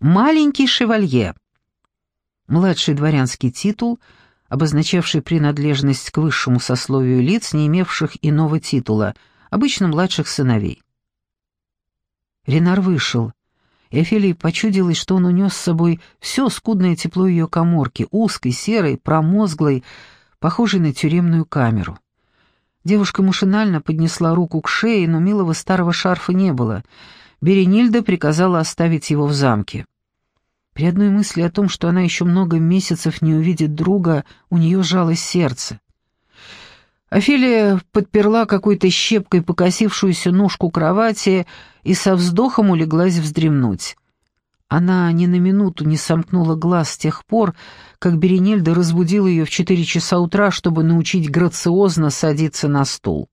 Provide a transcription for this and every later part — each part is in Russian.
«Маленький шевалье». Младший дворянский титул, обозначавший принадлежность к высшему сословию лиц, не имевших иного титула, обычно младших сыновей. Ренар вышел, и Офелии почудилось, что он унес с собой все скудное тепло ее коморки, узкой, серой, промозглой, похожей на тюремную камеру. Девушка машинально поднесла руку к шее, но милого старого шарфа не было. Беренильда приказала оставить его в замке. При одной мысли о том, что она еще много месяцев не увидит друга, у нее жалось сердце. Офелия подперла какой-то щепкой покосившуюся ножку кровати и со вздохом улеглась вздремнуть. Она ни на минуту не сомкнула глаз с тех пор, как Беренельда разбудила ее в четыре часа утра, чтобы научить грациозно садиться на стул.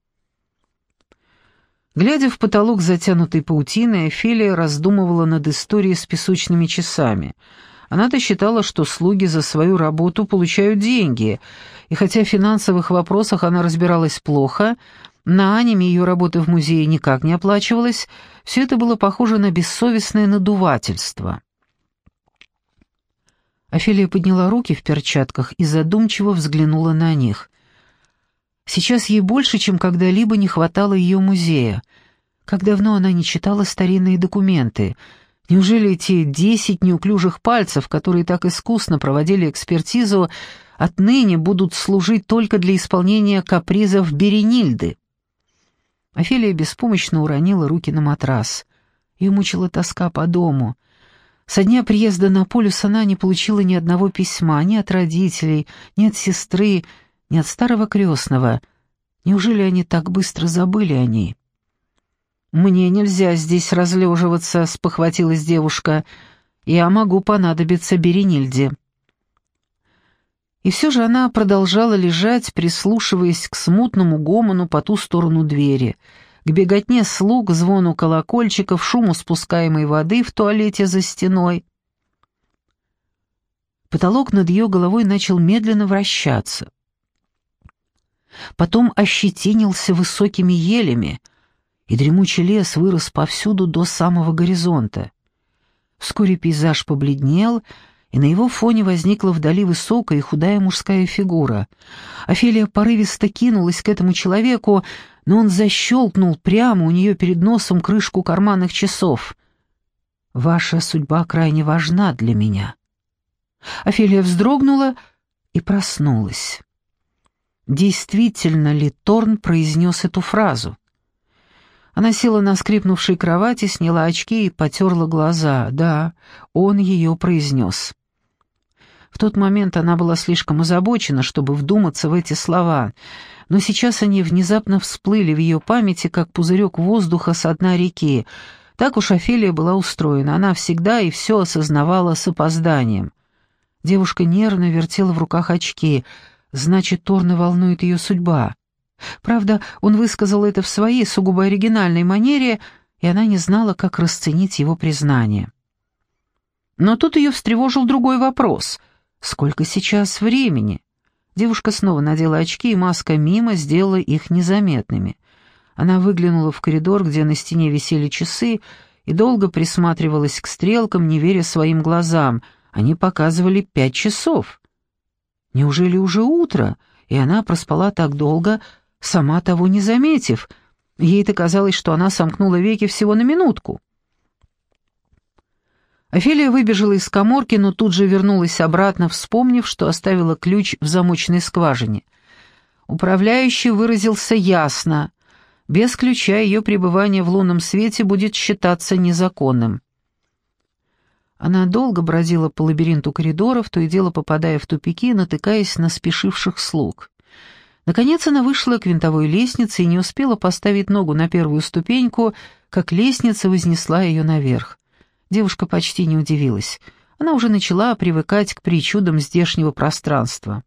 Глядя в потолок, затянутый паутиной, Офелия раздумывала над историей с песочными часами — она-то считала, что слуги за свою работу получают деньги, и хотя в финансовых вопросах она разбиралась плохо, на аниме ее работы в музее никак не оплачивалась, все это было похоже на бессовестное надувательство. Офелия подняла руки в перчатках и задумчиво взглянула на них. Сейчас ей больше, чем когда-либо не хватало ее музея. Как давно она не читала старинные документы — Неужели эти десять неуклюжих пальцев, которые так искусно проводили экспертизу, отныне будут служить только для исполнения капризов Беренильды? Офелия беспомощно уронила руки на матрас. Ее мучила тоска по дому. Со дня приезда на полюс она не получила ни одного письма, ни от родителей, ни от сестры, ни от старого крестного. Неужели они так быстро забыли о ней? «Мне нельзя здесь разлеживаться», — спохватилась девушка. «Я могу понадобиться Беренильде». И все же она продолжала лежать, прислушиваясь к смутному гомону по ту сторону двери, к беготне слуг, звону колокольчиков, шуму спускаемой воды в туалете за стеной. Потолок над ее головой начал медленно вращаться. Потом ощетинился высокими елями — и дремучий лес вырос повсюду до самого горизонта. Вскоре пейзаж побледнел, и на его фоне возникла вдали высокая и худая мужская фигура. Офелия порывисто кинулась к этому человеку, но он защелкнул прямо у нее перед носом крышку карманных часов. «Ваша судьба крайне важна для меня». Офелия вздрогнула и проснулась. Действительно ли Торн произнес эту фразу? Она села на скрипнувшей кровати, сняла очки и потерла глаза. Да, он ее произнес. В тот момент она была слишком озабочена, чтобы вдуматься в эти слова, но сейчас они внезапно всплыли в ее памяти, как пузырек воздуха с дна реки. Так уж Офелия была устроена, она всегда и все осознавала с опозданием. Девушка нервно вертела в руках очки, значит, Торна волнует ее судьба. Правда, он высказал это в своей сугубо оригинальной манере, и она не знала, как расценить его признание. Но тут ее встревожил другой вопрос. «Сколько сейчас времени?» Девушка снова надела очки, и маска мимо сделала их незаметными. Она выглянула в коридор, где на стене висели часы, и долго присматривалась к стрелкам, не веря своим глазам. Они показывали пять часов. Неужели уже утро, и она проспала так долго, сама того не заметив. Ей-то казалось, что она сомкнула веки всего на минутку. Офелия выбежала из коморки, но тут же вернулась обратно, вспомнив, что оставила ключ в замочной скважине. Управляющий выразился ясно. Без ключа ее пребывание в лунном свете будет считаться незаконным. Она долго бродила по лабиринту коридоров, то и дело попадая в тупики, натыкаясь на спешивших слуг. Наконец она вышла к винтовой лестнице и не успела поставить ногу на первую ступеньку, как лестница вознесла ее наверх. Девушка почти не удивилась. Она уже начала привыкать к причудам здешнего пространства.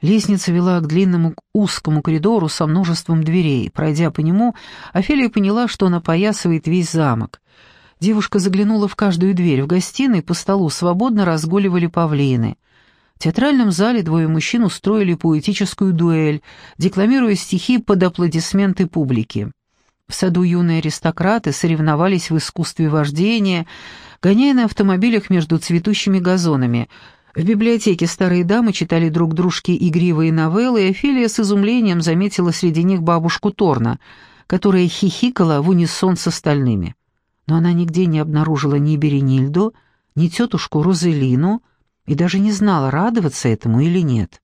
Лестница вела к длинному узкому коридору со множеством дверей. Пройдя по нему, Офелия поняла, что она поясывает весь замок. Девушка заглянула в каждую дверь. В гостиной по столу свободно разгуливали павлины. В театральном зале двое мужчин устроили поэтическую дуэль, декламируя стихи под аплодисменты публики. В саду юные аристократы соревновались в искусстве вождения, гоняя на автомобилях между цветущими газонами. В библиотеке старые дамы читали друг дружке игривые новеллы, и Офелия с изумлением заметила среди них бабушку Торна, которая хихикала в унисон с остальными. Но она нигде не обнаружила ни Беренильду, ни тетушку Розелину и даже не знала, радоваться этому или нет.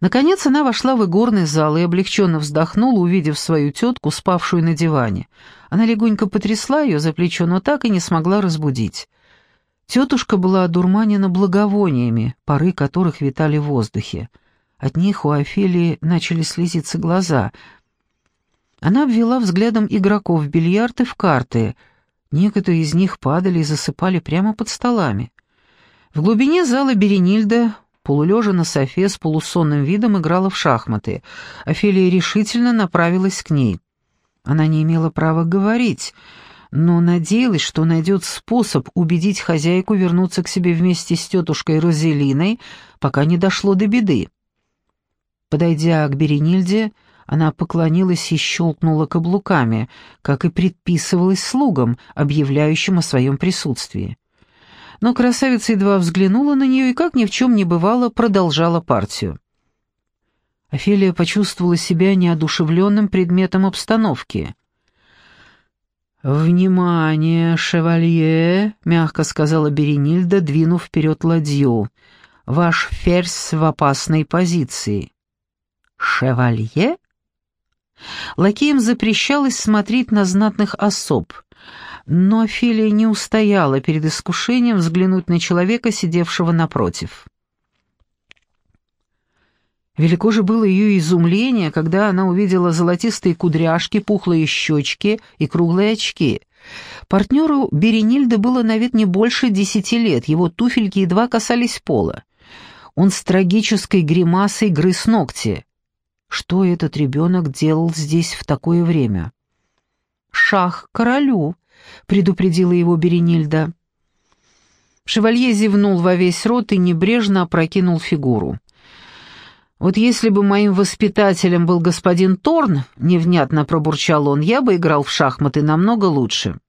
Наконец она вошла в игорный зал и облегченно вздохнула, увидев свою тетку, спавшую на диване. Она легонько потрясла ее за плечо, но так и не смогла разбудить. Тетушка была одурманена благовониями, пары которых витали в воздухе. От них у Офелии начали слезиться глаза. Она обвела взглядом игроков в бильярд и в карты. Некоторые из них падали и засыпали прямо под столами. В глубине зала Беренильда полулежа на софе с полусонным видом играла в шахматы. Офелия решительно направилась к ней. Она не имела права говорить, но надеялась, что найдет способ убедить хозяйку вернуться к себе вместе с тетушкой Розелиной, пока не дошло до беды. Подойдя к Беренильде, она поклонилась и щелкнула каблуками, как и предписывалось слугам, объявляющим о своем присутствии но красавица едва взглянула на нее и, как ни в чем не бывало, продолжала партию. Офелия почувствовала себя неодушевленным предметом обстановки. «Внимание, шевалье!» — мягко сказала Беренильда, двинув вперед ладью. «Ваш ферзь в опасной позиции». «Шевалье?» Лакеям запрещалось смотреть на знатных особ — но Офелия не устояла перед искушением взглянуть на человека, сидевшего напротив. Велико же было ее изумление, когда она увидела золотистые кудряшки, пухлые щечки и круглые очки. Партнеру Беренильды было на вид не больше десяти лет, его туфельки едва касались пола. Он с трагической гримасой грыз ногти. Что этот ребенок делал здесь в такое время? «Шах королю», — предупредила его Беренильда. Шевалье зевнул во весь рот и небрежно опрокинул фигуру. «Вот если бы моим воспитателем был господин Торн, — невнятно пробурчал он, — я бы играл в шахматы намного лучше».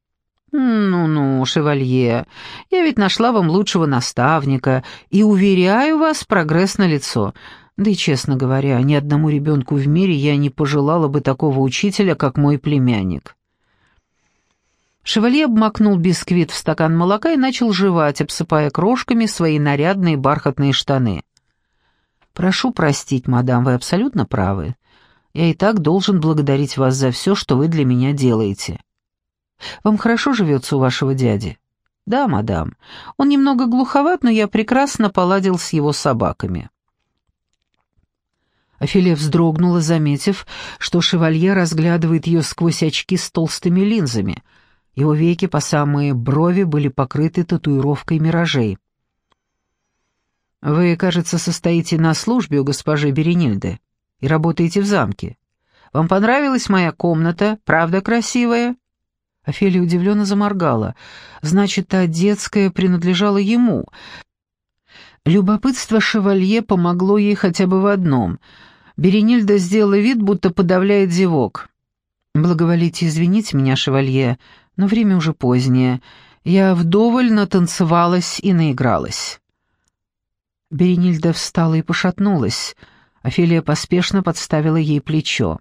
«Ну-ну, шевалье, я ведь нашла вам лучшего наставника, и, уверяю вас, прогресс налицо. Да и, честно говоря, ни одному ребенку в мире я не пожелала бы такого учителя, как мой племянник». Шевалье обмакнул бисквит в стакан молока и начал жевать, обсыпая крошками свои нарядные бархатные штаны. «Прошу простить, мадам, вы абсолютно правы. Я и так должен благодарить вас за все, что вы для меня делаете. Вам хорошо живется у вашего дяди?» «Да, мадам. Он немного глуховат, но я прекрасно поладил с его собаками». Офелия вздрогнула, заметив, что шевалье разглядывает ее сквозь очки с толстыми линзами — его веки по самые брови были покрыты татуировкой миражей. «Вы, кажется, состоите на службе у госпожи Беренильды и работаете в замке. Вам понравилась моя комната, правда красивая?» Офелия удивленно заморгала. «Значит, та детская принадлежала ему». Любопытство шевалье помогло ей хотя бы в одном. Беренильда сделала вид, будто подавляет зевок. «Благоволите извинить меня, шевалье, но время уже позднее. Я вдоволь натанцевалась и наигралась». Беренильда встала и пошатнулась. Офелия поспешно подставила ей плечо.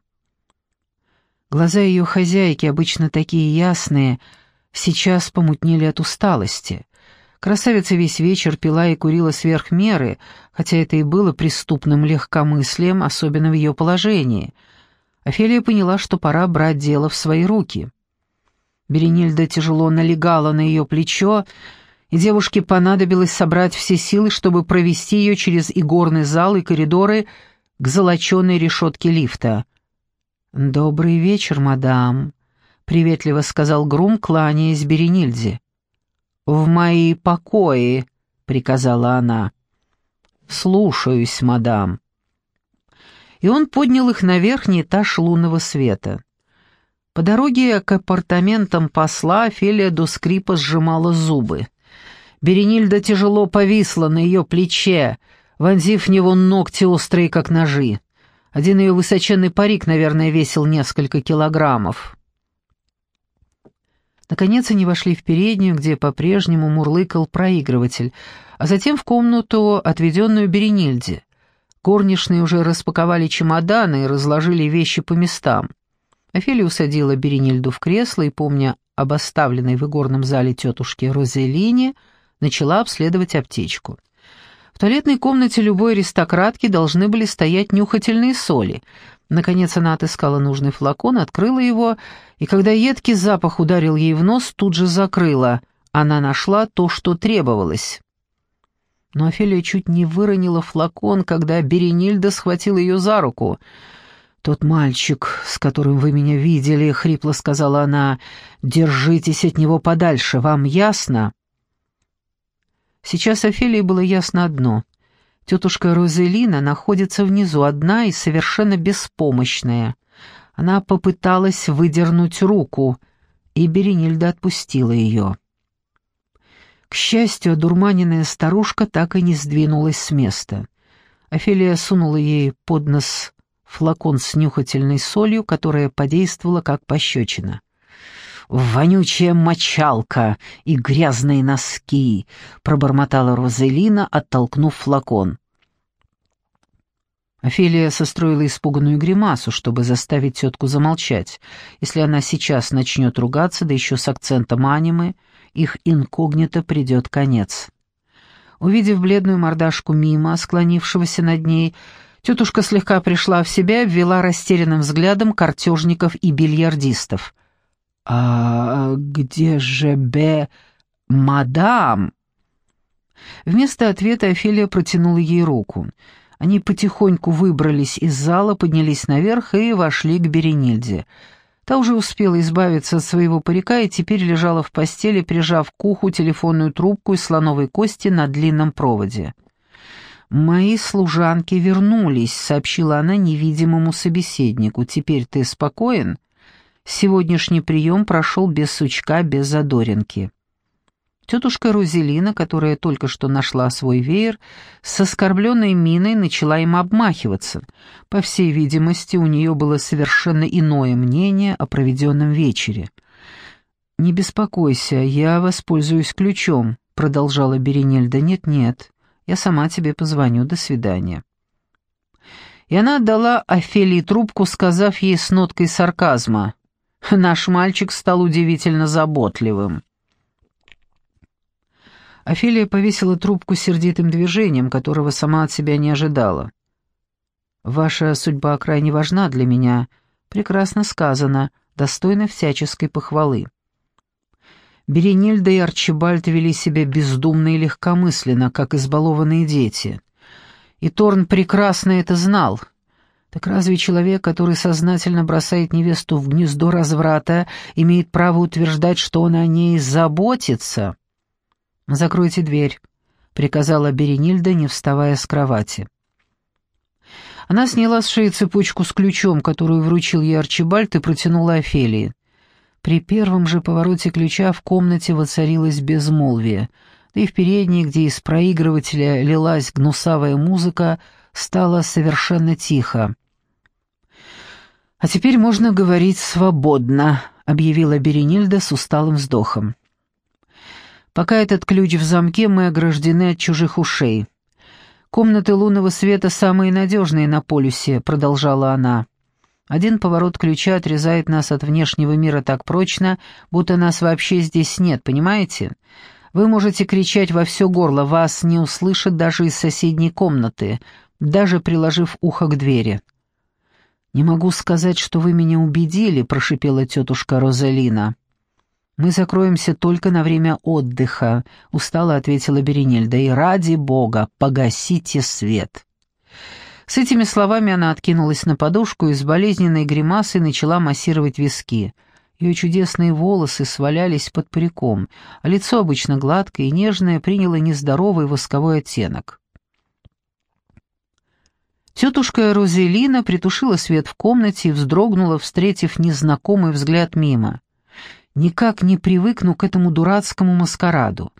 Глаза ее хозяйки, обычно такие ясные, сейчас помутнели от усталости. Красавица весь вечер пила и курила сверх меры, хотя это и было преступным легкомыслием, особенно в ее положении. Офелия поняла, что пора брать дело в свои руки. Беренильда тяжело налегала на ее плечо, и девушке понадобилось собрать все силы, чтобы провести ее через игорный зал и коридоры к золоченой решетке лифта. «Добрый вечер, мадам», — приветливо сказал Грум, кланяясь Беренильде. «В мои покои», — приказала она. «Слушаюсь, мадам». И он поднял их на верхний этаж лунного света. По дороге к апартаментам посла Офелия до скрипа сжимала зубы. Беренильда тяжело повисла на ее плече, вонзив в него ногти острые, как ножи. Один ее высоченный парик, наверное, весил несколько килограммов. Наконец они вошли в переднюю, где по-прежнему мурлыкал проигрыватель, а затем в комнату, отведенную Беренильде. Горничные уже распаковали чемоданы и разложили вещи по местам. Офелия усадила Беренильду в кресло и, помня об оставленной в игорном зале тетушке Розелине, начала обследовать аптечку. В туалетной комнате любой аристократки должны были стоять нюхательные соли. Наконец она отыскала нужный флакон, открыла его, и когда едкий запах ударил ей в нос, тут же закрыла. Она нашла то, что требовалось. Но Офелия чуть не выронила флакон, когда Беренильда схватила ее за руку — «Тот мальчик, с которым вы меня видели», — хрипло сказала она, — «держитесь от него подальше, вам ясно?» Сейчас Офелии было ясно одно. Тетушка Розелина находится внизу одна и совершенно беспомощная. Она попыталась выдернуть руку, и Беренильда отпустила ее. К счастью, одурманенная старушка так и не сдвинулась с места. Офелия сунула ей под нос флакон с нюхательной солью, которая подействовала как пощечина. «Вонючая мочалка и грязные носки!» — пробормотала Розелина, оттолкнув флакон. Офелия состроила испуганную гримасу, чтобы заставить тетку замолчать. Если она сейчас начнет ругаться, да еще с акцентом анимы, их инкогнито придет конец. Увидев бледную мордашку мимо, склонившегося над ней, Тетушка слегка пришла в себя, ввела растерянным взглядом картежников и бильярдистов. «А где же Бе... мадам?» Вместо ответа Офелия протянула ей руку. Они потихоньку выбрались из зала, поднялись наверх и вошли к Беренильде. Та уже успела избавиться от своего парика и теперь лежала в постели, прижав к уху телефонную трубку из слоновой кости на длинном проводе. «Мои служанки вернулись», — сообщила она невидимому собеседнику. «Теперь ты спокоен? Сегодняшний прием прошел без сучка, без задоринки». Тетушка Розелина, которая только что нашла свой веер, с оскорбленной миной начала им обмахиваться. По всей видимости, у нее было совершенно иное мнение о проведенном вечере. «Не беспокойся, я воспользуюсь ключом», — продолжала Беренельда. «Нет-нет, я сама тебе позвоню. До свидания». И она отдала Офелии трубку, сказав ей с ноткой сарказма. «Наш мальчик стал удивительно заботливым». Офелия повесила трубку сердитым движением, которого сама от себя не ожидала. «Ваша судьба крайне важна для меня. Прекрасно сказано, достойна всяческой похвалы». Беренильда и Арчибальд вели себя бездумно и легкомысленно, как избалованные дети. И Торн прекрасно это знал. Так разве человек, который сознательно бросает невесту в гнездо разврата, имеет право утверждать, что он о ней заботится? «Закройте дверь», — приказала Беренильда, не вставая с кровати. Она сняла с шеи цепочку с ключом, которую вручил ей Арчибальд, и протянула Офелии. При первом же повороте ключа в комнате воцарилось безмолвие, да и в передней, где из проигрывателя лилась гнусавая музыка, стало совершенно тихо. «А теперь можно говорить свободно», — объявила Беренильда с усталым вздохом. «Пока этот ключ в замке, мы ограждены от чужих ушей. Комнаты лунного света самые надежные на полюсе», — продолжала она. Один поворот ключа отрезает нас от внешнего мира так прочно, будто нас вообще здесь нет, понимаете? Вы можете кричать во все горло, вас не услышат даже из соседней комнаты, даже приложив ухо к двери. «Не могу сказать, что вы меня убедили», — прошипела тетушка Розалина. «Мы закроемся только на время отдыха», — устало ответила Беренельда. «И ради бога, погасите свет». С этими словами она откинулась на подушку и с болезненной гримасой начала массировать виски. Ее чудесные волосы свалялись под париком, а лицо обычно гладкое и нежное приняло нездоровый восковой оттенок. Тетушка Розелина притушила свет в комнате и вздрогнула, встретив незнакомый взгляд мимо. «Никак не привыкну к этому дурацкому маскараду.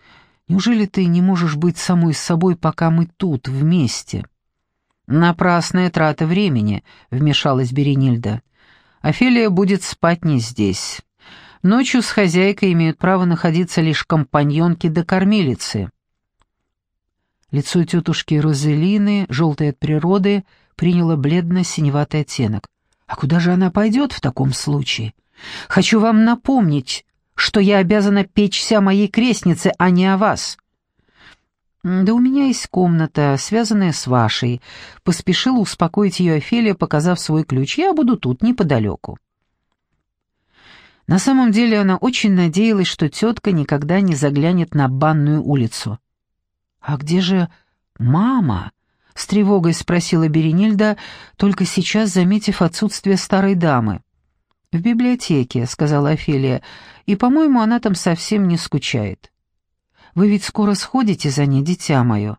Неужели ты не можешь быть самой собой, пока мы тут, вместе?» «Напрасная трата времени», — вмешалась Беренильда. «Офелия будет спать не здесь. Ночью с хозяйкой имеют право находиться лишь компаньонки да кормилицы. Лицо тетушки Розелины, желтое от природы, приняло бледно-синеватый оттенок. «А куда же она пойдет в таком случае? Хочу вам напомнить, что я обязана печься о моей крестнице, а не о вас». «Да у меня есть комната, связанная с вашей», — поспешила успокоить ее Офелия, показав свой ключ. «Я буду тут, неподалеку». На самом деле она очень надеялась, что тетка никогда не заглянет на банную улицу. «А где же мама?» — с тревогой спросила Беренильда, только сейчас заметив отсутствие старой дамы. «В библиотеке», — сказала Офелия, — «и, по-моему, она там совсем не скучает». «Вы ведь скоро сходите за ней, дитя мое.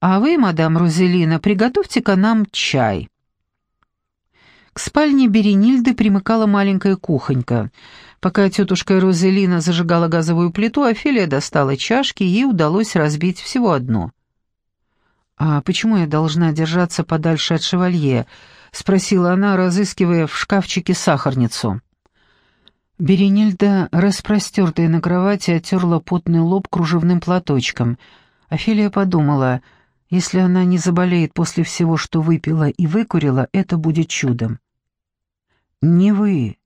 А вы, мадам Розелина, приготовьте-ка нам чай». К спальне Беренильды примыкала маленькая кухонька. Пока тетушка Розелина зажигала газовую плиту, Офелия достала чашки, ей удалось разбить всего одну. «А почему я должна держаться подальше от шевалье?» — спросила она, разыскивая в шкафчике сахарницу. Беренильда, распростертая на кровати, оттерла потный лоб кружевным платочком. Офелия подумала, если она не заболеет после всего, что выпила и выкурила, это будет чудом. «Не вы,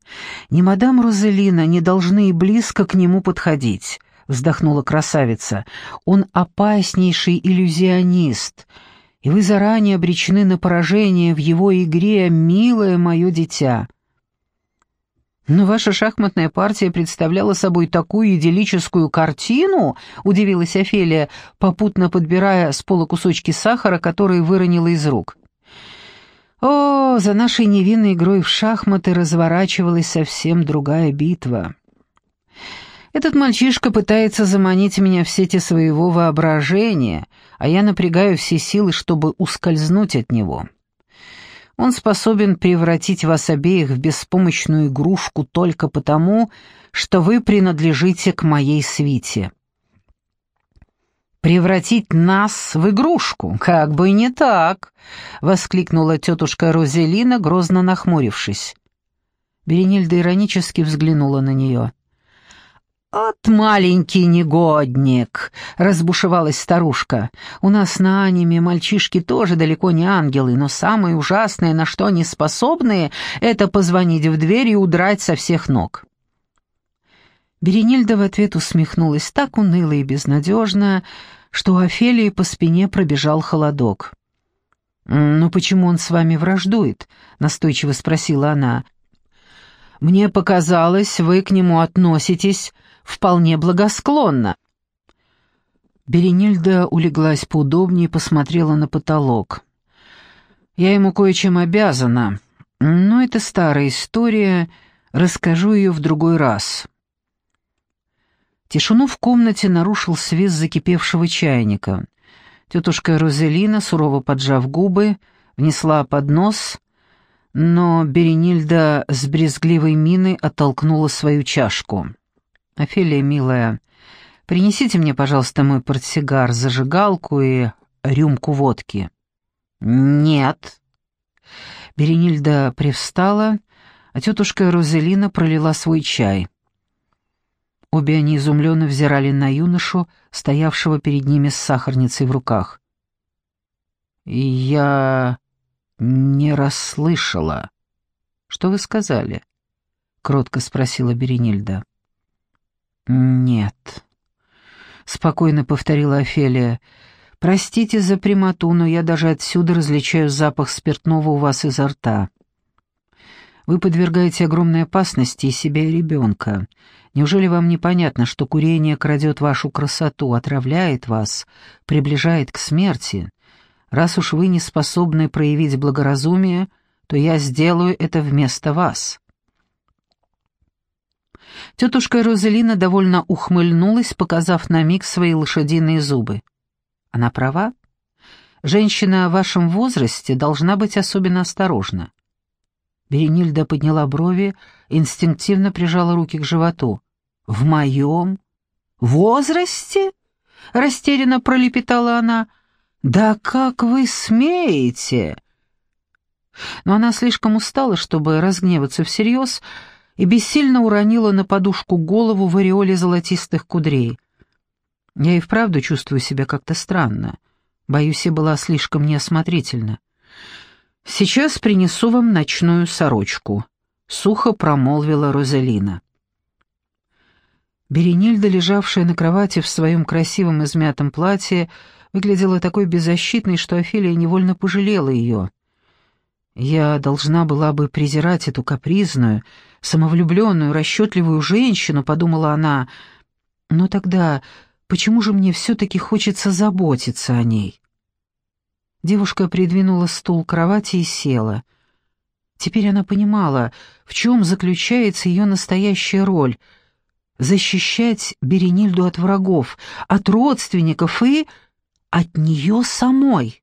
ни мадам Розелина не должны и близко к нему подходить», — вздохнула красавица. «Он опаснейший иллюзионист, и вы заранее обречены на поражение в его игре, милое мое дитя». «Но ваша шахматная партия представляла собой такую идиллическую картину», — удивилась Офелия, попутно подбирая с пола кусочки сахара, которые выронила из рук. О, за нашей невинной игрой в шахматы разворачивалась совсем другая битва. Этот мальчишка пытается заманить меня в сети своего воображения, а я напрягаю все силы, чтобы ускользнуть от него. Он способен превратить вас обеих в беспомощную игрушку только потому, что вы принадлежите к моей свите превратить нас в игрушку. Как бы не так!» — воскликнула тетушка Розелина, грозно нахмурившись. Беренильда иронически взглянула на нее. «От маленький негодник!» — разбушевалась старушка. «У нас на аниме мальчишки тоже далеко не ангелы, но самое ужасное, на что они способны, это позвонить в дверь и удрать со всех ног». Беренильда в ответ усмехнулась так уныло и безнадежно, что у Офелии по спине пробежал холодок. «Ну почему он с вами враждует?» — настойчиво спросила она. «Мне показалось, вы к нему относитесь вполне благосклонно». Беренильда улеглась поудобнее и посмотрела на потолок. «Я ему кое-чем обязана, но это старая история, расскажу ее в другой раз». Тишину в комнате нарушил свист закипевшего чайника. Тетушка Розелина, сурово поджав губы, внесла поднос, но Беренильда с брезгливой миной оттолкнула свою чашку. «Офелия, милая, принесите мне, пожалуйста, мой портсигар, зажигалку и рюмку водки». «Нет». Беренильда привстала, а тетушка Розелина пролила свой чай. Обе они изумленно взирали на юношу, стоявшего перед ними с сахарницей в руках. «Я не расслышала. Что вы сказали?» — кротко спросила Беренильда. «Нет», — спокойно повторила Офелия. «Простите за прямоту, но я даже отсюда различаю запах спиртного у вас изо рта. Вы подвергаете огромной опасности и себя, и ребенка. Неужели вам непонятно, что курение крадет вашу красоту, отравляет вас, приближает к смерти? Раз уж вы не способны проявить благоразумие, то я сделаю это вместо вас». Тетушка Розелина довольно ухмыльнулась, показав на миг свои лошадиные зубы. Она права. Женщина в вашем возрасте должна быть особенно осторожна. Беренильда подняла брови, инстинктивно прижала руки к животу. «В моем возрасте?» — растерянно пролепетала она. «Да как вы смеете?» Но она слишком устала, чтобы разгневаться всерьез, и бессильно уронила на подушку голову в ореоле золотистых кудрей. Я и вправду чувствую себя как-то странно. Боюсь, я была слишком неосмотрительна. «Сейчас принесу вам ночную сорочку», — сухо промолвила Розалина. Беренильда, лежавшая на кровати в своем красивом измятом платье, выглядела такой беззащитной, что Офелия невольно пожалела ее. Я должна была бы презирать эту капризную, самовлюбленную, расчетливую женщину, подумала она, но тогда почему же мне все-таки хочется заботиться о ней? Девушка придвинула стул к кровати и села. Теперь она понимала, в чем заключается ее настоящая роль — защищать Беренильду от врагов, от родственников и от нее самой.